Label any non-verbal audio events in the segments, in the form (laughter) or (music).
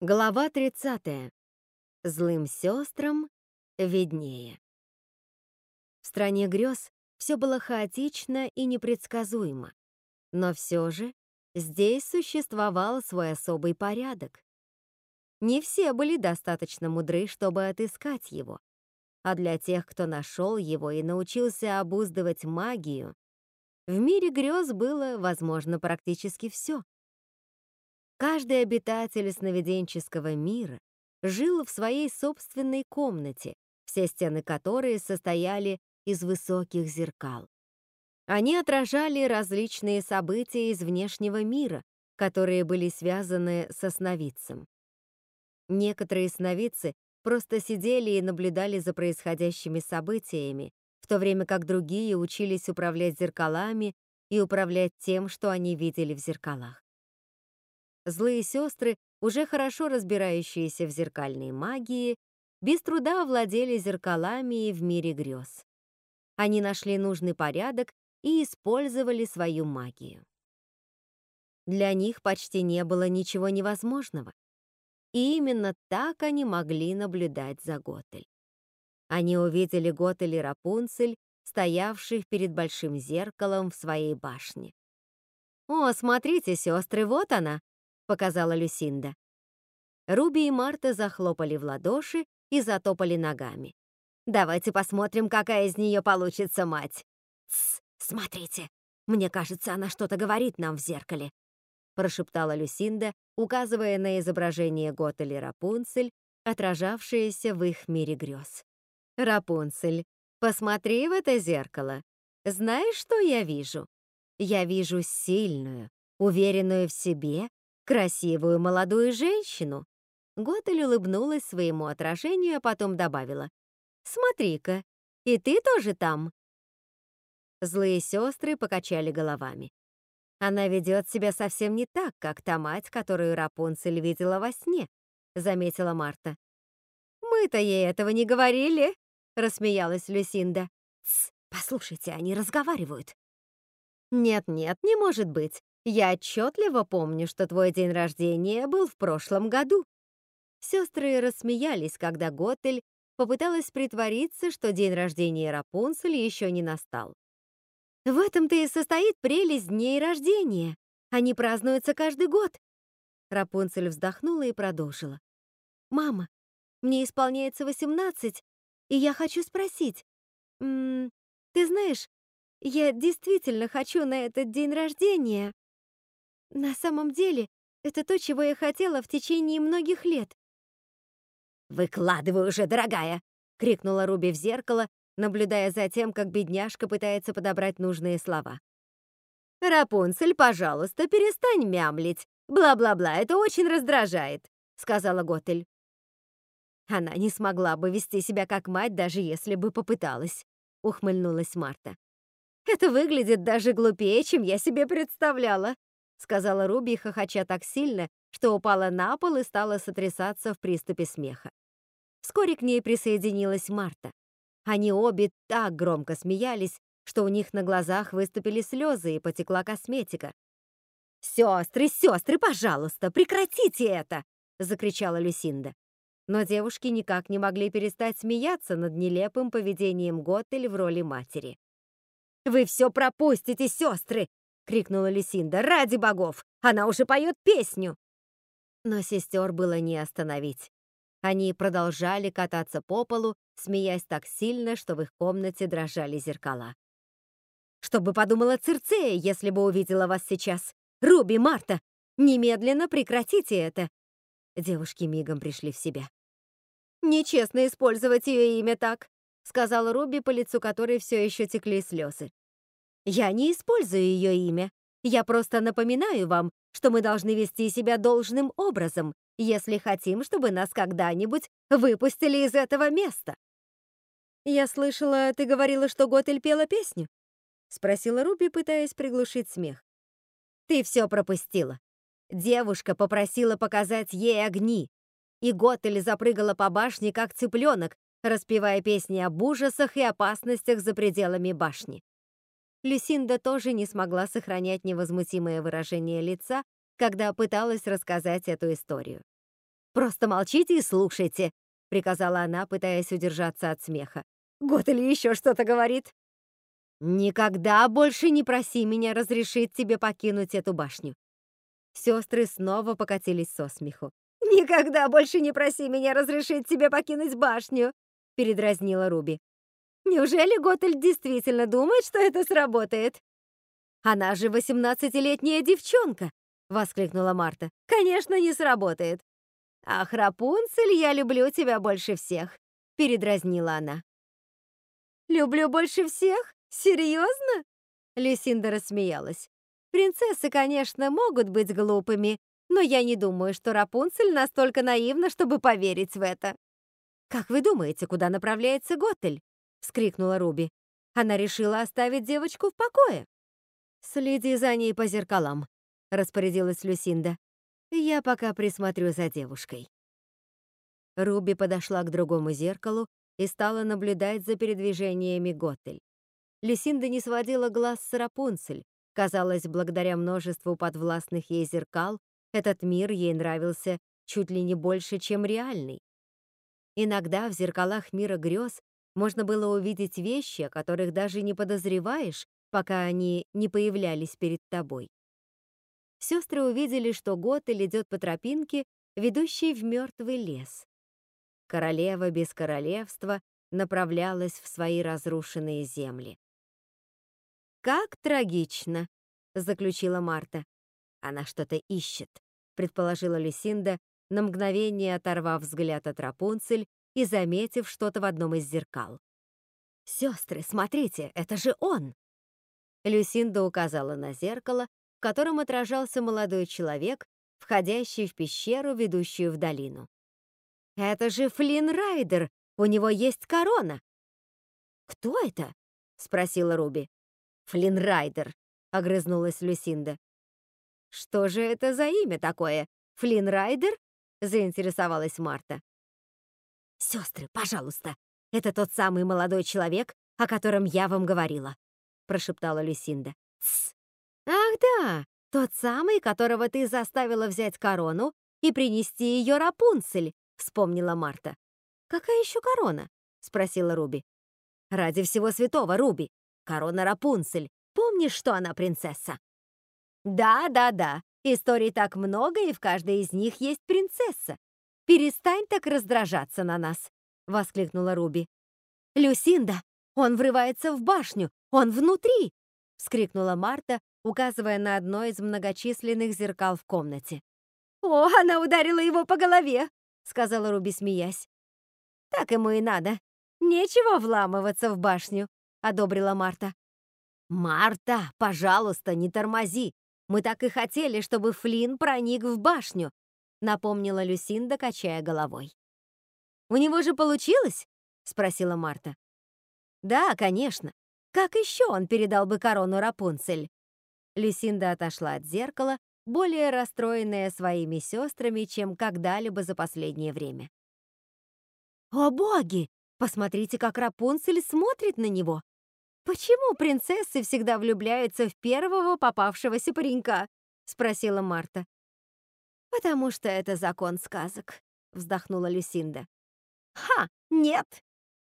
Глава 30. Злым сестрам виднее. В стране грез все было хаотично и непредсказуемо. Но все же здесь существовал свой особый порядок. Не все были достаточно мудры, чтобы отыскать его. А для тех, кто нашел его и научился обуздывать магию, в мире грез было возможно практически все. Каждый обитатель сновиденческого мира жил в своей собственной комнате, все стены которой состояли из высоких зеркал. Они отражали различные события из внешнего мира, которые были связаны со сновидцем. Некоторые сновидцы просто сидели и наблюдали за происходящими событиями, в то время как другие учились управлять зеркалами и управлять тем, что они видели в зеркалах. Злые сестры, уже хорошо разбирающиеся в зеркальной магии, без труда овладели зеркалами и в мире грез. Они нашли нужный порядок и использовали свою магию. Для них почти не было ничего невозможного. И именно так они могли наблюдать за Готель. Они увидели Готель и Рапунцель, стоявших перед большим зеркалом в своей башне. «О, смотрите, сестры, вот она!» Показала Люсинда. Руби и Марта захлопали в ладоши и затопали ногами. «Давайте посмотрим, какая из нее получится мать». «Тсс, смотрите, мне кажется, она что-то говорит нам в зеркале», прошептала Люсинда, указывая на изображение Готели Рапунцель, отражавшееся в их мире грез. «Рапунцель, посмотри в это зеркало. Знаешь, что я вижу? Я вижу сильную, уверенную в себе красивую молодую женщину. Готель улыбнулась своему отражению, а потом добавила. «Смотри-ка, и ты тоже там?» Злые сестры покачали головами. «Она ведет себя совсем не так, как та мать, которую Рапунцель видела во сне», — заметила Марта. «Мы-то ей этого не говорили», — рассмеялась Люсинда. «Тсс, послушайте, они разговаривают». «Нет-нет, не может быть. Я отчетливо помню, что твой день рождения был в прошлом году». Сестры рассмеялись, когда Готель попыталась притвориться, что день рождения Рапунцель еще не настал. «В этом-то и состоит прелесть дней рождения. Они празднуются каждый год». Рапунцель вздохнула и продолжила. «Мама, мне исполняется 18, и я хочу спросить. М -м, ты знаешь, я действительно хочу на этот день рождения на самом деле, это то, чего я хотела в течение многих лет. «Выкладывай уже, дорогая!» — крикнула Руби в зеркало, наблюдая за тем, как бедняжка пытается подобрать нужные слова. «Рапунцель, пожалуйста, перестань мямлить. Бла-бла-бла, это очень раздражает», — сказала Готель. Она не смогла бы вести себя как мать, даже если бы попыталась, — ухмыльнулась Марта. «Это выглядит даже глупее, чем я себе представляла», сказала Руби, хохоча так сильно, что упала на пол и стала сотрясаться в приступе смеха. Вскоре к ней присоединилась Марта. Они обе так громко смеялись, что у них на глазах выступили слезы и потекла косметика. «Сестры, сестры, пожалуйста, прекратите это!» — закричала Люсинда. Но девушки никак не могли перестать смеяться над нелепым поведением Готель в роли матери. «Вы все пропустите, сестры! Крикнула Люсинда. «Ради богов! Она уже поет песню!» Но сестер было не остановить. Они продолжали кататься по полу, смеясь так сильно, что в их комнате дрожали зеркала. «Что бы подумала Цирцея, если бы увидела вас сейчас? Руби, Марта, немедленно прекратите это!» Девушки мигом пришли в себя. «Нечестно использовать ее имя так», — сказала Руби, по лицу которой все еще текли слезы. Я не использую ее имя. Я просто напоминаю вам, что мы должны вести себя должным образом, если хотим, чтобы нас когда-нибудь выпустили из этого места. Я слышала, ты говорила, что Готель пела песню? Спросила Руби, пытаясь приглушить смех. Ты все пропустила. Девушка попросила показать ей огни, и Готель запрыгала по башне, как цыпленок, распевая песни об ужасах и опасностях за пределами башни. Люсинда тоже не смогла сохранять невозмутимое выражение лица, когда пыталась рассказать эту историю. Просто молчите и слушайте», — приказала она, пытаясь удержаться от смеха. «Готель еще что-то говорит». «Никогда больше не проси меня разрешить тебе покинуть эту башню». Сестры снова покатились со смеху. «Никогда больше не проси меня разрешить тебе покинуть башню», — передразнила Руби. «Неужели Готель действительно думает, что это сработает?» «Она же восемнадцатилетняя девчонка!» — воскликнула Марта. «Конечно, не сработает!» «Ах, Рапунцель, я люблю тебя больше всех!» — передразнила она. «Люблю больше всех? Серьезно?» Люсинда рассмеялась. «Принцессы, конечно, могут быть глупыми, но я не думаю, что Рапунцель настолько наивна, чтобы поверить в это». «Как вы думаете, куда направляется Готель?» — вскрикнула Руби. Она решила оставить девочку в покое. «Следи за ней по зеркалам», — распорядилась Люсинда. «Я пока присмотрю за девушкой». Руби подошла к другому зеркалу и стала наблюдать за передвижениями Готель. Люсинда не сводила глаз с Рапунцель. Казалось, благодаря множеству подвластных ей зеркал, этот мир ей нравился чуть ли не больше, чем реальный. Иногда в зеркалах мира грез можно было увидеть вещи, о которых даже не подозреваешь, пока они не появлялись перед тобой. Сестры увидели, что Готель идет по тропинке, ведущей в мертвый лес. Королева без королевства направлялась в свои разрушенные земли. «Как трагично!» — заключила Марта. «Она что-то ищет», — предположила Люсинда, на мгновение оторвав взгляд от Рапунцель и заметив что-то в одном из зеркал. «Сестры, смотрите, это же он!» Люсинда указала на зеркало, в котором отражался молодой человек, входящий в пещеру, ведущую в долину. «Это же Флинн Райдер! У него есть корона!» «Кто это?» — спросила Руби. «Флинн Райдер», — огрызнулась Люсинда. «Что же это за имя такое? Флинн Райдер?» — заинтересовалась Марта. «Сестры, пожалуйста, это тот самый молодой человек, о котором я вам говорила прошептала Люсинда. «Тсс! Ах да, тот самый, которого ты заставила взять корону и принести ее Рапунцель», вспомнила Марта. «Какая еще корона?» спросила Руби. «Ради всего святого, Руби! Корона Рапунцель! Помнишь, что она принцесса?» «Да, да, да. Историй так много, и в каждой из них есть принцесса. Перестань так раздражаться на нас!» — воскликнула Руби. «Люсинда, он врывается в башню! Он внутри!» — вскрикнула Марта, указывая на одно из многочисленных зеркал в комнате. «О, она ударила его по голове!» — сказала Руби, смеясь. «Так ему и надо. Нечего вламываться в башню», — одобрила Марта. «Марта, пожалуйста, не тормози. Мы так и хотели, чтобы Флинн проник в башню», — напомнила Люсинда, качая головой. «У него же получилось?» — спросила Марта. Да, конечно. Как еще он передал бы корону Рапунцель? Люсинда отошла от зеркала, более расстроенная своими сестрами, чем когда-либо за последнее время. «О боги! Посмотрите, как Рапунцель смотрит на него! Почему принцессы всегда влюбляются в первого попавшегося паренька?» — спросила Марта. «Потому что это закон сказок», — вздохнула Люсинда. «Ха, нет!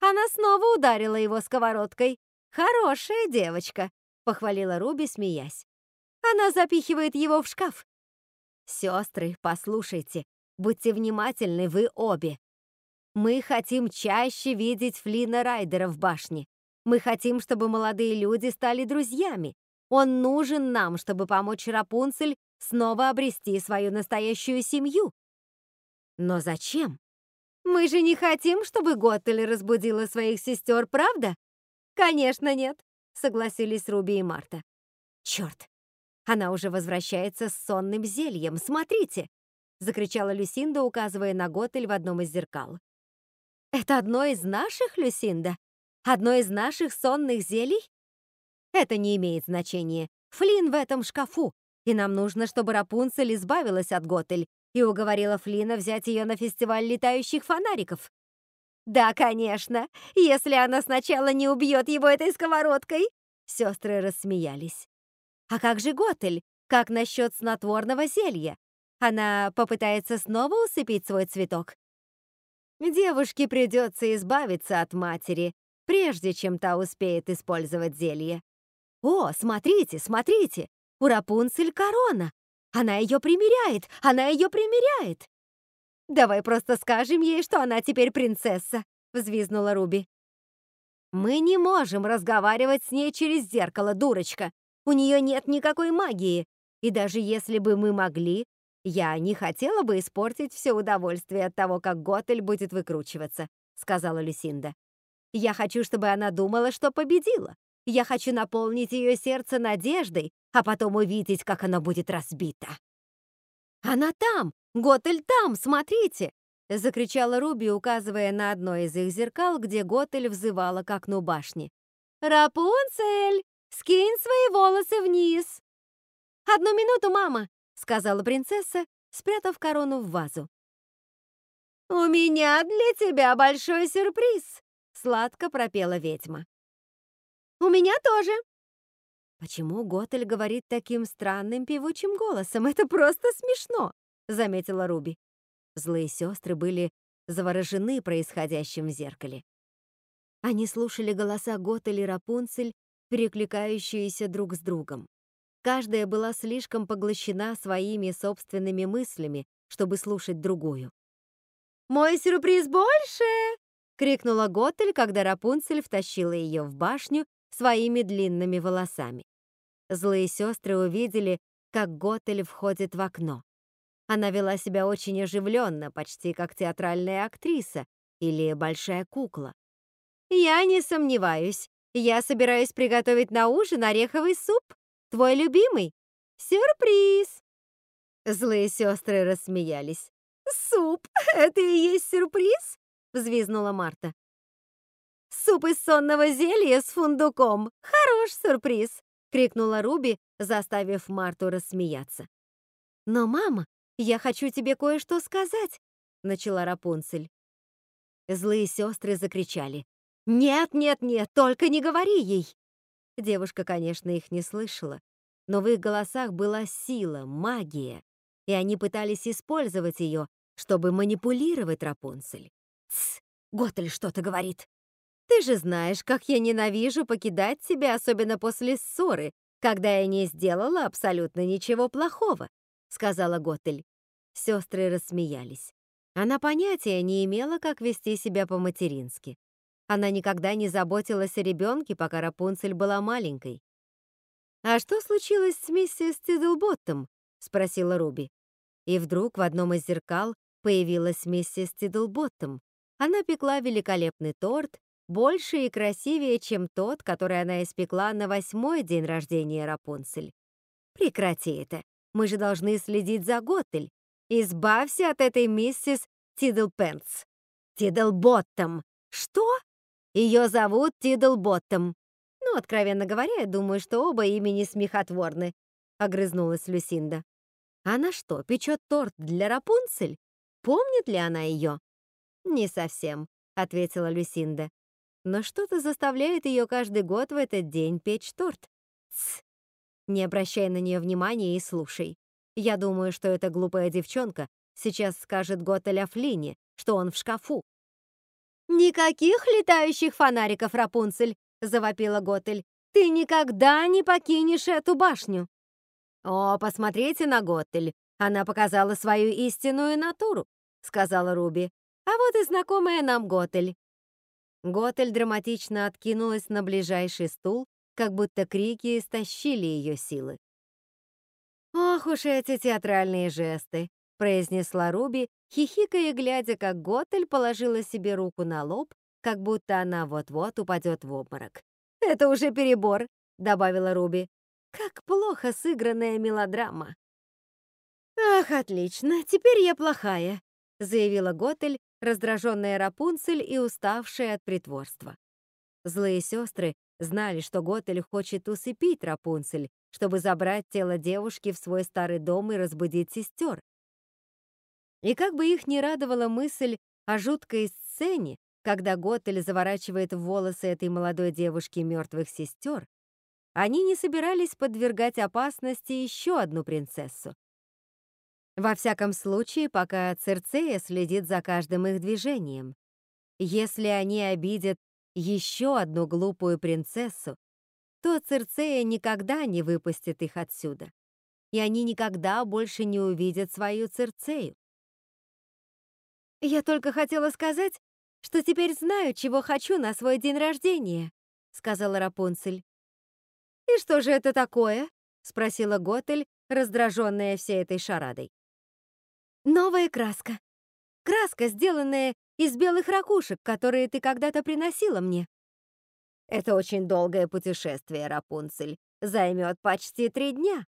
Она снова ударила его сковородкой. «Хорошая девочка», — похвалила Руби, смеясь. «Она запихивает его в шкаф». «Сестры, послушайте, будьте внимательны вы обе. Мы хотим чаще видеть Флина Райдера в башне. Мы хотим, чтобы молодые люди стали друзьями. Он нужен нам, чтобы помочь Рапунцель снова обрести свою настоящую семью. Но зачем? Мы же не хотим, чтобы Готтель разбудила своих сестер, правда? Конечно, нет, согласились Руби и Марта. Черт! Она уже возвращается с сонным зельем, смотрите! Закричала Люсинда, указывая на Готель в одном из зеркал. Это одно из наших, Люсинда? Одно из наших сонных зелий? Это не имеет значения. Флин в этом шкафу, и нам нужно, чтобы Рапунцель избавилась от Готель и уговорила Флина взять ее на фестиваль летающих фонариков. «Да, конечно, если она сначала не убьет его этой сковородкой!» Сестры рассмеялись. «А как же Готель? Как насчет снотворного зелья? Она попытается снова усыпить свой цветок. Девушке придется избавиться от матери, прежде чем та успеет использовать зелье. О, смотрите, смотрите! У Рапунцель корона! Она ее примеряет! Она ее примеряет! Давай просто скажем ей, что она теперь принцесса, взвизгнула Руби. Мы не можем разговаривать с ней через зеркало, дурочка. У нее нет никакой магии. И даже если бы мы могли, я не хотела бы испортить все удовольствие от того, как Готель будет выкручиваться, сказала Люсинда. Я хочу, чтобы она думала, что победила. Я хочу наполнить ее сердце надеждой, а потом увидеть, как оно будет разбито. Она там! Готель там! Смотрите! Закричала Руби, указывая на одно из их зеркал, где Готель взывала к окну башни. «Рапунцель, скинь свои волосы вниз!» «Одну минуту, мама!» — сказала принцесса, спрятав корону в вазу. «У меня для тебя большой сюрприз!» — сладко пропела ведьма. «У меня тоже!» «Почему Готель говорит таким странным певучим голосом? Это просто смешно!» — заметила Руби. Злые сестры были заворожены происходящим в зеркале. Они слушали голоса Готель и Рапунцель, перекликающиеся друг с другом. Каждая была слишком поглощена своими собственными мыслями, чтобы слушать другую. «Мой сюрприз больше!» — крикнула Готель, когда Рапунцель втащила ее в башню своими длинными волосами. Злые сестры увидели, как Готель входит в окно. Она вела себя очень оживленно, почти как театральная актриса или большая кукла. «Я не сомневаюсь. Я собираюсь приготовить на ужин ореховый суп Твой любимый? Сюрприз!» Злые сестры рассмеялись. «Суп! (laughs) Это и есть сюрприз?» — взвизнула Марта. «Суп из сонного зелья с фундуком! Хорош сюрприз!» — крикнула Руби, заставив Марту рассмеяться. «Но, мама, я хочу тебе кое-что сказать!» — начала Рапунцель. Злые сестры закричали. «Нет, нет, нет, только не говори ей!» Девушка, конечно, их не слышала, но в их голосах была сила, магия, и они пытались использовать ее, чтобы манипулировать Рапунцель. «Тсс! Готель что-то говорит!» «Ты же знаешь, как я ненавижу покидать тебя, особенно после ссоры, когда я не сделала абсолютно ничего плохого», — сказала Готель. Сестры рассмеялись. Она понятия не имела, как вести себя по-матерински. Она никогда не заботилась о ребенке, пока Рапунцель была маленькой. «А что случилось с миссис Тидлботтом?» — спросила Руби. И вдруг в одном из зеркал появилась миссис Тидлботтом. Она пекла великолепный торт, больше и красивее, чем тот, который она испекла на восьмой день рождения Рапунцель. «Прекрати это. Мы же должны следить за Готель. Избавься от этой миссис Тидлпенс. Тидлботтом. Что? Ее зовут Тиддлботтом. Ну, откровенно говоря, я думаю, что оба имени смехотворны», — огрызнулась Люсинда. «Она что, печет торт для Рапунцель? Помнит ли она ее?» «Не совсем», — ответила Люсинда. «Но что-то заставляет ее каждый год в этот день печь торт. Тсс! Не обращай на нее внимания и слушай. Я думаю, что эта глупая девчонка сейчас скажет Готеля Флине, что он в шкафу, «Никаких летающих фонариков, Рапунцель!» — завопила Готель. «Ты никогда не покинешь эту башню!» «О, посмотрите на Готель! Она показала свою истинную натуру!» — сказала Руби. «А вот и знакомая нам Готель!» Готель драматично откинулась на ближайший стул, как будто крики истощили ее силы. «Ох уж эти театральные жесты!» — произнесла Руби, хихикая, глядя, как Готель положила себе руку на лоб, как будто она вот-вот упадет в обморок. «Это уже перебор», — добавила Руби. «Как плохо сыгранная мелодрама». «Ах, отлично, теперь я плохая», — заявила Готель, раздраженная Рапунцель и уставшая от притворства. Злые сестры знали, что Готель хочет усыпить Рапунцель, чтобы забрать тело девушки в свой старый дом и разбудить сестер. И как бы их ни радовала мысль о жуткой сцене, когда Готель заворачивает в волосы этой молодой девушки мертвых сестер, они не собирались подвергать опасности еще одну принцессу. Во всяком случае, пока Церцея следит за каждым их движением. Если они обидят еще одну глупую принцессу, то Церцея никогда не выпустит их отсюда, и они никогда больше не увидят свою Церцею. «Я только хотела сказать, что теперь знаю, чего хочу на свой день рождения», — сказала Рапунцель. «И что же это такое?» — спросила Готель, раздраженная всей этой шарадой. «Новая краска. Краска, сделанная из белых ракушек, которые ты когда-то приносила мне». «Это очень долгое путешествие, Рапунцель. Займет почти три дня».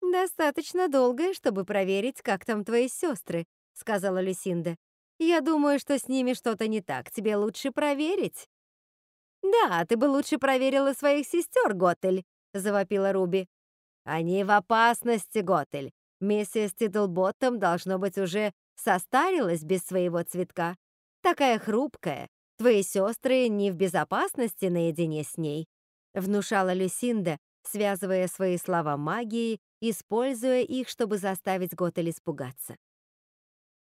«Достаточно долгое, чтобы проверить, как там твои сестры», — сказала Люсинда. «Я думаю, что с ними что-то не так. Тебе лучше проверить». «Да, ты бы лучше проверила своих сестер, Готель», — завопила Руби. «Они в опасности, Готель. Миссис Титлботтом, должно быть, уже состарилась без своего цветка. Такая хрупкая. Твои сестры не в безопасности наедине с ней», — внушала Люсинда, связывая свои слова магией, используя их, чтобы заставить Готель испугаться.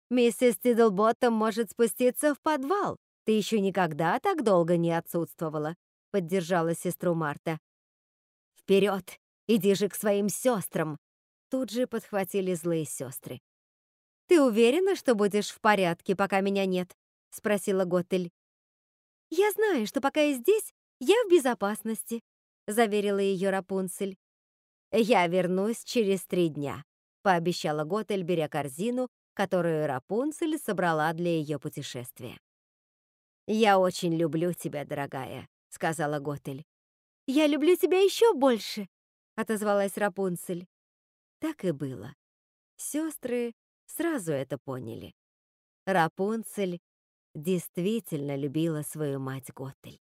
«Миссис Тидлботтом может спуститься в подвал. Ты еще никогда так долго не отсутствовала», — поддержала сестру Марта. «Вперед! Иди же к своим сестрам!» Тут же подхватили злые сестры. «Ты уверена, что будешь в порядке, пока меня нет?» — спросила Готель. «Я знаю, что пока я здесь, я в безопасности», — заверила ее Рапунцель. «Я вернусь через три дня», — пообещала Готель, беря корзину, которую Рапунцель собрала для ее путешествия. «Я очень люблю тебя, дорогая», — сказала Готель. «Я люблю тебя еще больше», — отозвалась Рапунцель. Так и было. Сестры сразу это поняли. Рапунцель действительно любила свою мать Готель.